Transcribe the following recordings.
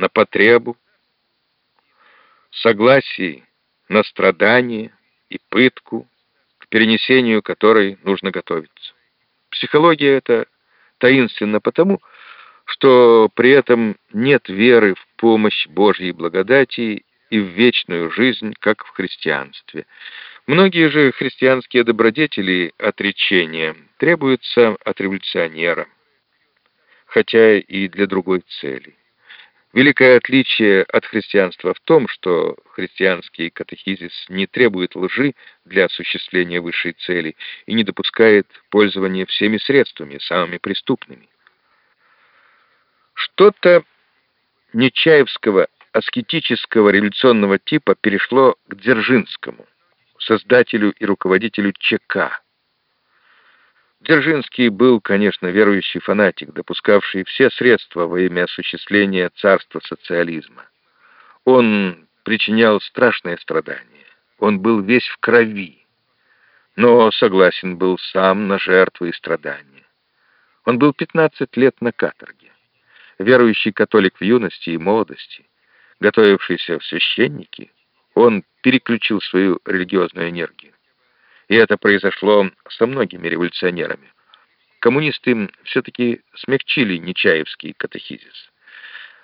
на потребу, согласии на страдание и пытку, к перенесению которой нужно готовиться. Психология это таинственно потому, что при этом нет веры в помощь Божьей благодати и в вечную жизнь, как в христианстве. Многие же христианские добродетели отречения требуются от революционера, хотя и для другой цели. Великое отличие от христианства в том, что христианский катехизис не требует лжи для осуществления высшей цели и не допускает пользования всеми средствами, самыми преступными. Что-то Нечаевского аскетического революционного типа перешло к Дзержинскому, создателю и руководителю ЧК. Дзержинский был, конечно, верующий фанатик, допускавший все средства во имя осуществления царства социализма. Он причинял страшные страдания. Он был весь в крови, но согласен был сам на жертвы и страдания. Он был 15 лет на каторге. Верующий католик в юности и молодости, готовившийся в священники, он переключил свою религиозную энергию. И это произошло со многими революционерами. Коммунисты все-таки смягчили Нечаевский катехизис.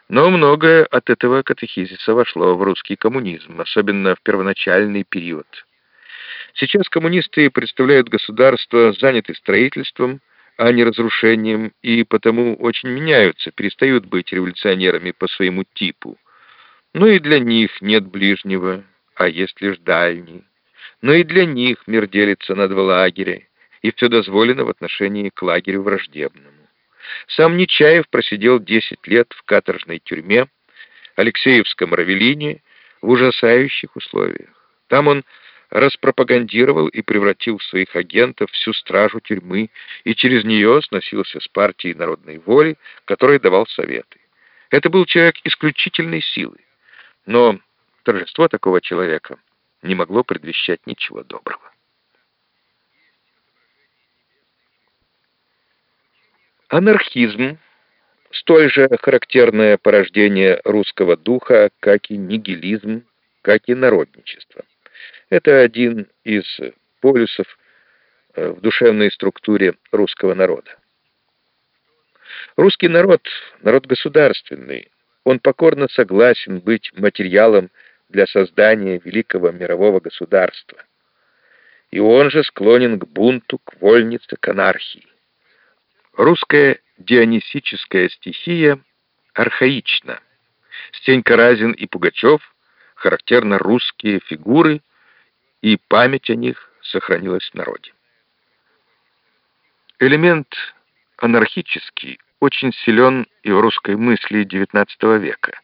Но многое от этого катехизиса вошло в русский коммунизм, особенно в первоначальный период. Сейчас коммунисты представляют государство, занятое строительством, а не разрушением, и потому очень меняются, перестают быть революционерами по своему типу. Но и для них нет ближнего, а есть лишь дальний. Но и для них мир делится на два лагеря, и все дозволено в отношении к лагерю враждебному. Сам Нечаев просидел 10 лет в каторжной тюрьме, Алексеевском Равелине, в ужасающих условиях. Там он распропагандировал и превратил в своих агентов всю стражу тюрьмы и через нее сносился с партией народной воли, которой давал советы. Это был человек исключительной силы. Но торжество такого человека не могло предвещать ничего доброго. Анархизм — столь же характерное порождение русского духа, как и нигилизм, как и народничество. Это один из полюсов э, в душевной структуре русского народа. Русский народ — народ государственный, он покорно согласен быть материалом для создания великого мирового государства. И он же склонен к бунту, к вольнице, к анархии. Русская дионисическая стихия архаична. Стенька Разин и Пугачев — характерно русские фигуры, и память о них сохранилась в народе. Элемент анархический очень силен и в русской мысли XIX века.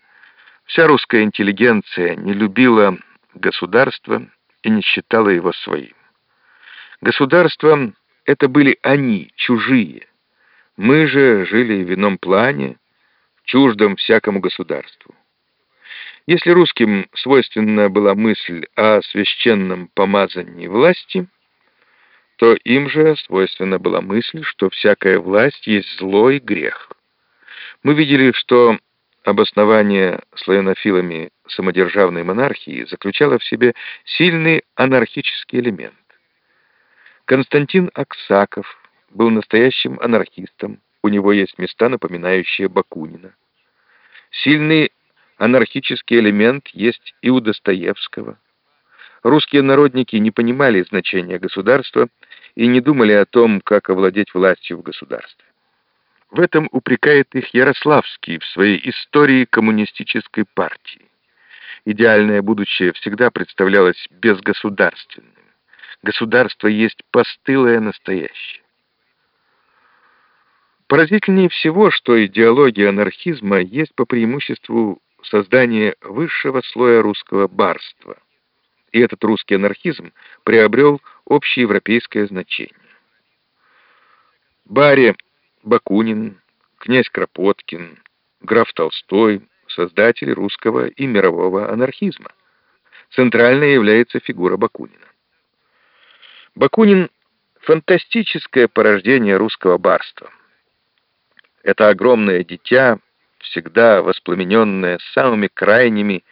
Вся русская интеллигенция не любила государство и не считала его своим. Государство — это были они, чужие. Мы же жили в ином плане, чуждом всякому государству. Если русским свойственна была мысль о священном помазании власти — то им же свойственна была мысль, что всякая власть есть зло и грех. Мы видели, что обоснование славянофилами самодержавной монархии заключало в себе сильный анархический элемент. Константин Аксаков был настоящим анархистом, у него есть места, напоминающие Бакунина. Сильный анархический элемент есть и у Достоевского. Русские народники не понимали значения государства и не думали о том, как овладеть властью в государстве. В этом упрекает их Ярославский в своей истории коммунистической партии. Идеальное будущее всегда представлялось безгосударственным. Государство есть постылое настоящее. Поразительнее всего, что идеология анархизма есть по преимуществу создание высшего слоя русского барства – и этот русский анархизм приобрел общеевропейское значение. Баре Бакунин, князь Кропоткин, граф Толстой — создатели русского и мирового анархизма. Центральной является фигура Бакунина. Бакунин — фантастическое порождение русского барства. Это огромное дитя всегда воспламененная самыми крайними